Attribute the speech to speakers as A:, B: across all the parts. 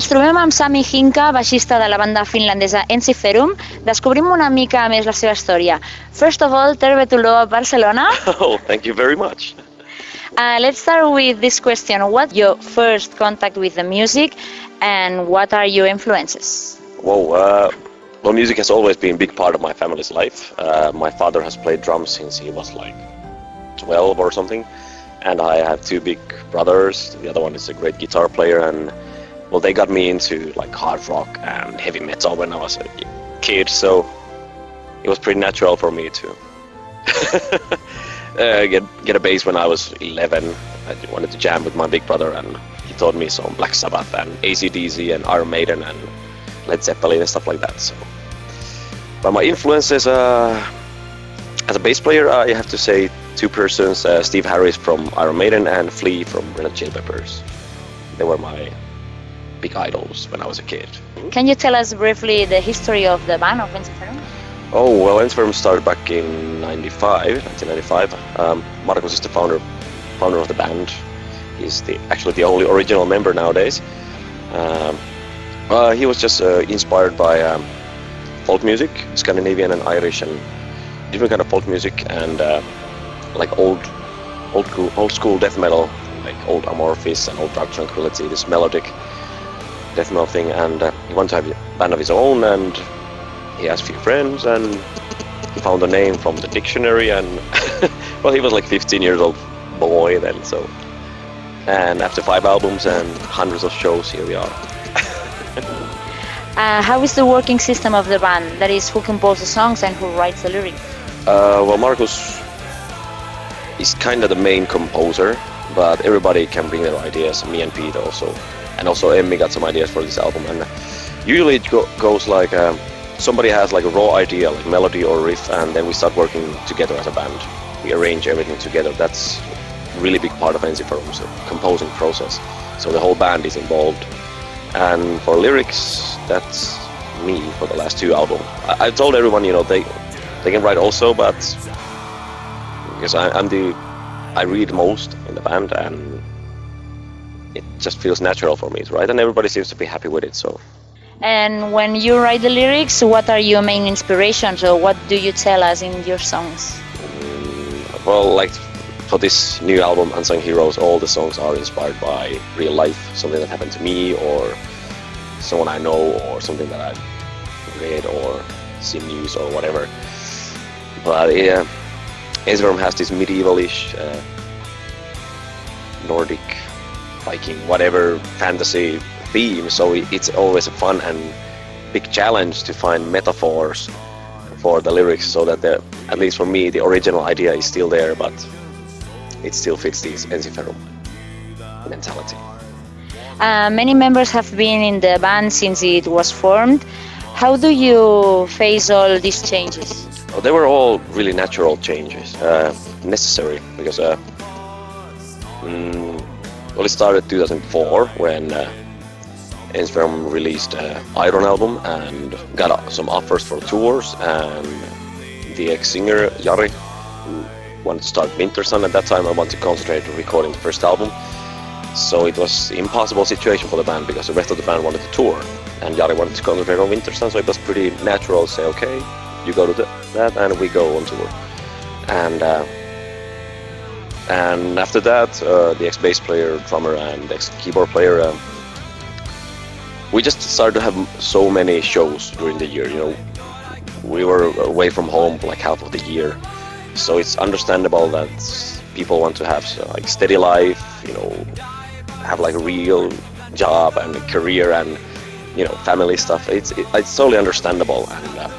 A: Ens trobem amb Sami Hinkka, baixista de la banda finlandesa Ensiferum. Descobrim una mica més la seva història. First of all, tervetuloa Barcelona.
B: Oh, thank you very much.
A: Uh, let's start with this question. What's your first contact with the music and what are your influences?
B: Whoa, uh, well, music has always been a big part of my family's life. Uh, my father has played drums since he was like 12 or something, and I have two big brothers. The other one is a great guitar player, and well, they got me into like hard rock and heavy metal when I was a kid, so it was pretty natural for me to uh, get get a bass when I was 11. I wanted to jam with my big brother, and he taught me some Black Sabbath and ACDC and Iron Maiden and Led Zeppelin and stuff like that. So, but my influences uh, as a bass player, I have to say two persons: uh, Steve Harris from Iron Maiden and Flea from Red Hot Chili Peppers. They were my big idols when I was a kid.
A: Can you tell us briefly the history of the band of Ensiferum?
B: Oh well, Ensiferum started back in '95, 1995. Um, Markus is the founder, founder of the band. He's the actually the only original member nowadays. Um, uh, he was just uh, inspired by um, folk music, Scandinavian and Irish, and different kind of folk music, and uh, like old, old, cool, old school death metal, like old Amorphis and old Dark Tranquillity, this melodic death metal thing. And uh, he wanted to have a band of his own, and he asked a few friends, and he found a name from the dictionary, and well, he was like 15 years old boy then, so. And after five albums and hundreds of shows, here we are.
A: Uh, how is the working system of the band? That is, who composes the songs and who writes the lyrics?
B: Uh, well, Markus is kind of the main composer, but everybody can bring their ideas. Me and Pete also, and also Emmi got some ideas for this album. And usually it go- goes like um, somebody has like a raw idea, like melody or riff, and then we start working together as a band. We arrange everything together. That's really big part of Ensiferum's composing process. So the whole band is involved. And for lyrics, that's me for the last two albums. I, I told everyone, you know, they they can write also, but because I, I'm the I read most in the band, and it just feels natural for me right? and everybody seems to be happy with it. So
A: And when you write the lyrics, what are your main inspirations or what do you tell us in your songs?
B: Mm, well, like for this new album, Unsung Heroes, all the songs are inspired by real life, something that happened to me, or someone I know, or something that I've read or seen news or whatever. But yeah, Ensiferum has this medievalish, uh, Nordic, Whatever fantasy theme, so it's always a fun and big challenge to find metaphors for the lyrics so that the, at least for me, the original idea is still there, but it still fits this Ensiferum mentality.
A: Uh, many members have been in the band since it was formed. How do you face all these changes?
B: They were all really natural changes, uh, necessary because uh, mm, well, it started 2004 when uh, Ensiferum released uh, Iron album and got uh, some offers for tours, and the ex-singer Jari, wanted to start Wintersun at that time, I wanted to concentrate on recording the first album. So it was impossible situation for the band because the rest of the band wanted to tour, and Jari wanted to concentrate on Wintersun, so it was pretty natural to say, okay, you go to that, and we go on tour. And uh, and after that, uh, the ex-bass player, drummer, and ex-keyboard player, um, we just started to have so many shows during the year. You know, we were away from home for like half of the year, so it's understandable that people want to have so, like steady life. You know, have like a real job and a career and you know family stuff. It's it, it's totally understandable. And uh,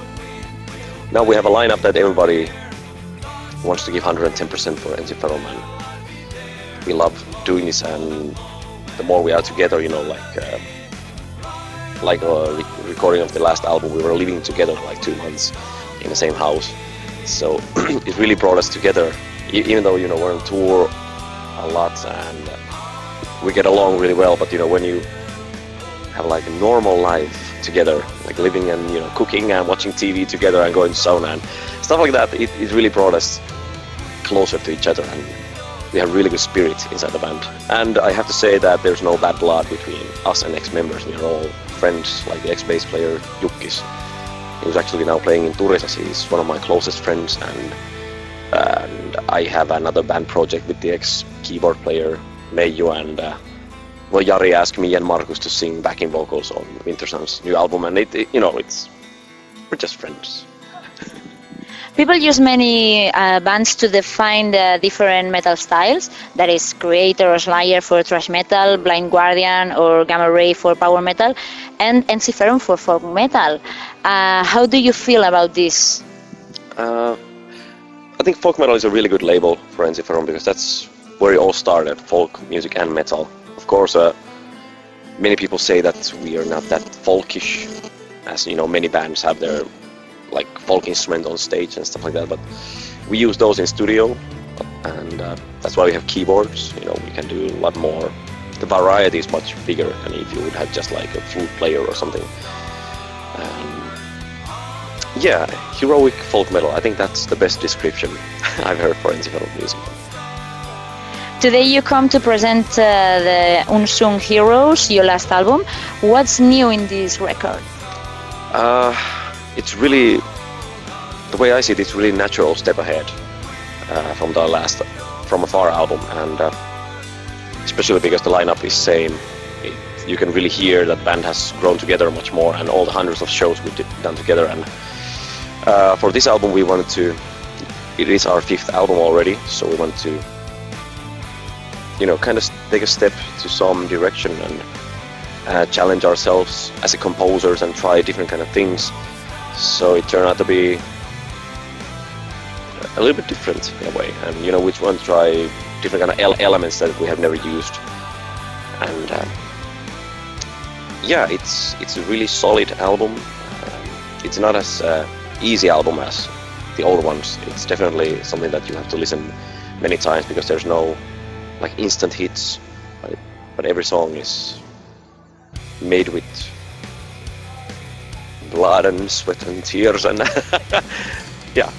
B: now we have a lineup that everybody wants to give 110% for Ensiferum and we love doing this and the more we are together, you know, like uh, like a re- recording of the last album, we were living together like two months in the same house. So it really brought us together, even though you know we're on tour a lot and uh, we get along really well. But you know when you have like a normal life together, like living and you know cooking and watching TV together and going to sauna and stuff like that, it, it really brought us closer to each other and we have really good spirit inside the band. And I have to say that there's no bad blood between us and ex-members. We are all friends, like the ex-bass player Jukkis, who's actually now playing in Turisas. He's one of my closest friends, and and I have another band project with the ex-keyboard player Meiju, and uh, well, Jari asked me and Markus to sing backing vocals on Wintersun's new album, and it, it you know, it's we're just friends.
A: People use many uh, bands to define the different metal styles. That is Kreator or Slayer for thrash metal, Blind Guardian or Gamma Ray for power metal, and Ensiferum for folk metal. Uh, how do you feel about this?
B: Uh, I think folk metal is a really good label for Ensiferum because that's where it all started, folk music and metal. Of course, uh, many people say that we are not that folkish, as you know, many bands have their like folk instrument on stage and stuff like that. But we use those in studio, and uh, that's why we have keyboards. You know, we can do a lot more. The variety is much bigger than if you would have just like a flute player or something. Um, yeah, heroic folk metal. I think that's the best description I've heard for Ensiferum music.
A: Today you come to present uh, the Unsung Heroes, your last album. What's new in this record?
B: Uh, it's really the way I see it. It's really natural step ahead uh, from the last From Afar album, and uh, especially because the lineup is same. It, you can really hear that band has grown together much more, and all the hundreds of shows we've done together. And uh, for this album, we wanted to. It is our fifth album already, so we want to, you know, kind of take a step to some direction and uh, challenge ourselves as a composers and try different kind of things so it turned out to be a little bit different in a way, and you know, which one try different kind of elements that we have never used, and um, yeah, it's it's a really solid album. Um, it's not as uh, easy album as the old ones. It's definitely something that you have to listen many times because there's no like instant hits, but, but every song is made with blood and sweat and tears and yeah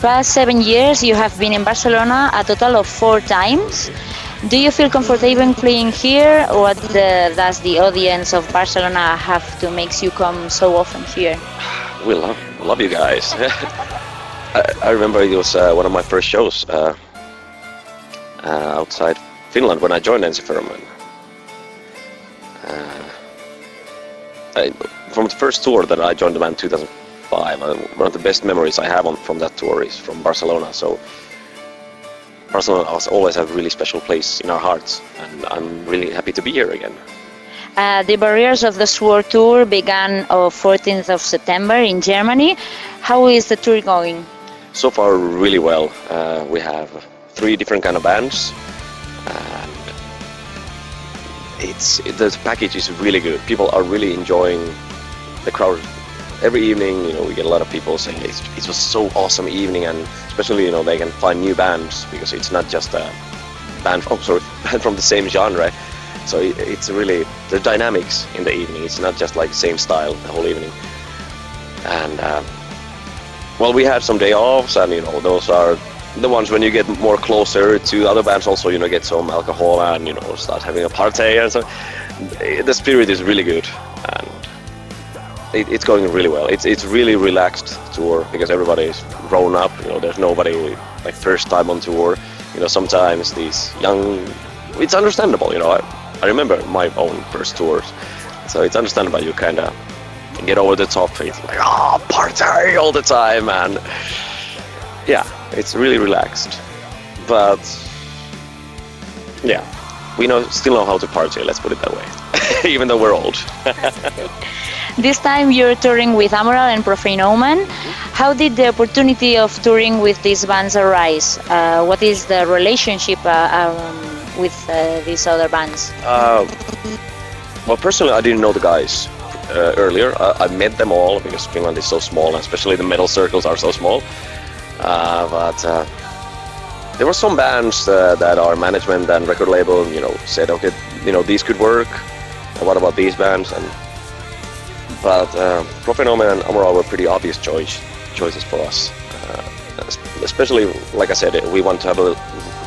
A: past seven years, you have been in Barcelona a total of four times. Do you feel comfortable playing here? What the, does the audience of Barcelona have to make you come so often here?
B: We love, love you guys. I, I, remember it was uh, one of my first shows uh, uh outside Finland when I joined Ensiferum. Uh, I, from the first tour that I joined the band in 2005, uh, one of the best memories I have on, from that tour is from Barcelona. So Barcelona has always a really special place in our hearts, and I'm really happy to be here again.
A: Uh, the Barriers of the Sword tour began on 14th of September in Germany. How is the tour going?
B: So far, really well. Uh, we have three different kind of bands, and it's the package is really good. People are really enjoying the crowd every evening, you know, we get a lot of people saying it's, it was so awesome evening, and especially, you know, they can find new bands because it's not just a band, oh, sorry, band from the same genre. So it's really the dynamics in the evening. It's not just like same style the whole evening. And uh, well, we had some day offs, and you know, those are the ones when you get more closer to other bands. Also, you know, get some alcohol and you know, start having a party, and so the spirit is really good. And it, it's going really well. It's it's really relaxed tour because everybody is grown up. You know, there's nobody like first time on tour. You know, sometimes these young, it's understandable. You know, I, I remember my own first tours, so it's understandable. You kind of get over the top. It's like ah, oh, party all the time, and yeah, it's really relaxed. But yeah, we know still know how to party. Let's put it that way, even though we're old.
A: This time you're touring with Amoral and Profane Omen. How did the opportunity of touring with these bands arise? Uh, what is the relationship uh, um, with uh, these other bands?
B: Uh, well, personally, I didn't know the guys uh, earlier. I met them all because Finland is so small, especially the metal circles are so small. Uh, but there were some bands that our management and record label, you know, said, okay, you know, these could work. What about these bands? And but uh, Profane Omen and Amoral were pretty obvious choice choices for us. Uh, especially, like I said, we want to have a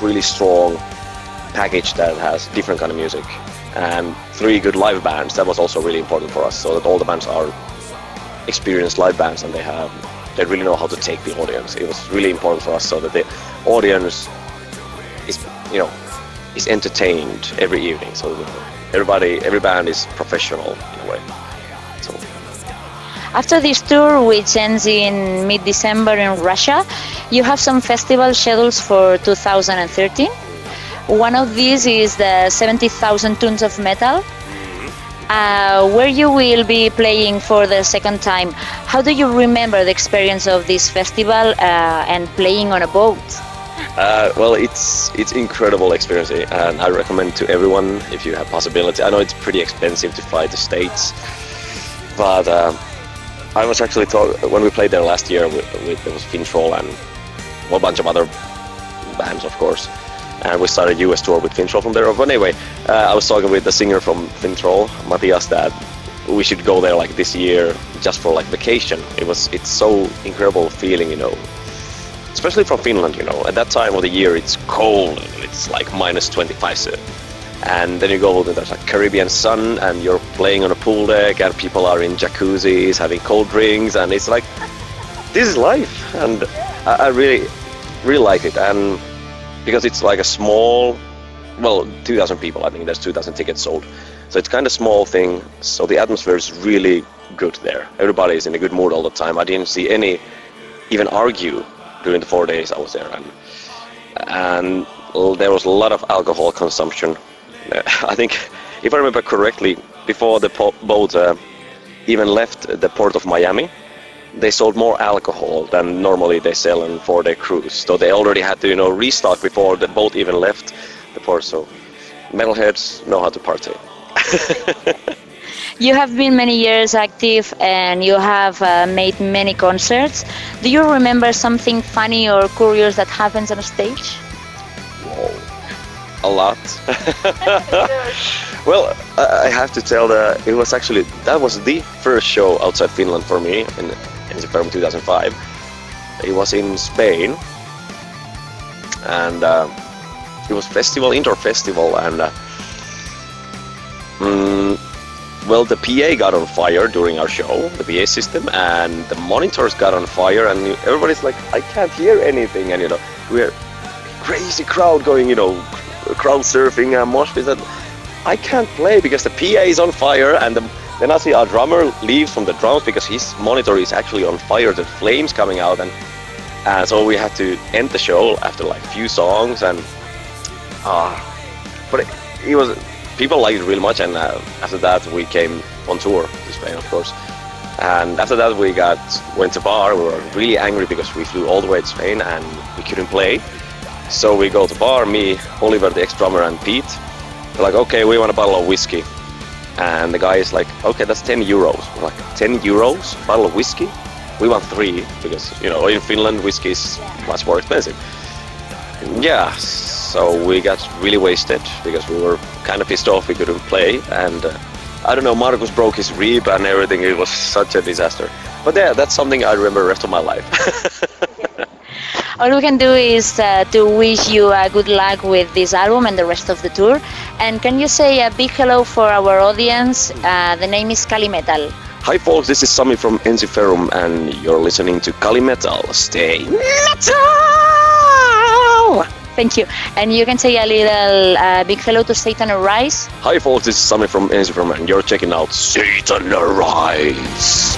B: really strong package that has different kind of music and three good live bands. That was also really important for us, so that all the bands are experienced live bands and they have they really know how to take the audience. It was really important for us so that the audience is you know is entertained every evening. So everybody, every band is professional in a way.
A: After this tour, which ends in mid December in Russia, you have some festival schedules for 2013. One of these is the 70,000 Tons of Metal, uh, where you will be playing for the second time. How do you remember the experience of this festival uh, and playing on a boat?
B: Uh, well, it's it's incredible experience, and I recommend to everyone if you have possibility. I know it's pretty expensive to fly to states, but uh, I was actually talk when we played there last year with, with there was Finntroll and a whole bunch of other bands, of course. And we started US tour with Finntroll from there. But anyway, uh, I was talking with the singer from Finntroll, Mathias, that we should go there like this year just for like vacation. It was it's so incredible feeling, you know. Especially from Finland, you know. At that time of the year, it's cold. And it's like minus 25 and then you go to there's a Caribbean sun and you're playing on a pool deck and people are in jacuzzis having cold drinks and it's like this is life. And I, I really really like it. And because it's like a small well 2000 people I think there's 2000 tickets sold. So it's kind of small thing. So the atmosphere is really good there. Everybody is in a good mood all the time. I didn't see any even argue during the four days I was there. And and there was a lot of alcohol consumption I think, if I remember correctly, before the po- boat uh, even left the port of Miami, they sold more alcohol than normally they sell on four-day cruise. So they already had to, you know, restock before the boat even left the port. So metalheads know how to party.
A: you have been many years active and you have uh, made many concerts. Do you remember something funny or curious that happens on stage?
B: A lot. well, I have to tell that it was actually that was the first show outside Finland for me in in September 2005. it was in Spain, and uh, it was festival, indoor festival, and uh, mm, well, the PA got on fire during our show, the PA system, and the monitors got on fire, and everybody's like, I can't hear anything, and you know, we're crazy crowd going, you know, crowd surfing and mosh pits, I can't play because the PA is on fire, and the, then I see our drummer leaves from the drums because his monitor is actually on fire, the flames coming out, and and so we had to end the show after like a few songs, and uh, but it, it was people liked it really much, and uh, after that we came on tour to Spain, of course. And after that we got went to bar. We were really angry because we flew all the way to Spain and we couldn't play. So we go to bar, me, Oliver, the ex-drummer, and Pete. We're like, okay, we want a bottle of whiskey. And the guy is like, okay, that's 10 euros. We're like, 10 euros? Bottle of whiskey? We want three because, you know, in Finland, whiskey is much more expensive. Yeah, so we got really wasted because we were kind of pissed off we couldn't play. And uh, I don't know, Markus broke his rib and everything. It was such a disaster. But yeah, that's something I remember the rest of my life.
A: All we can do is uh, to wish you uh, good luck with this album and the rest of the tour. And can you say a big hello for our audience? Uh, the name is Kalimetal.
B: Hi folks, this is Sami from Ensiferum and you're listening to Kalimetal. Stay metal!
A: Thank you. And you can say a little uh, big hello to Satan Arise.
B: Hi folks, this is Sami from Ensiferum and you're checking out Satan Arise.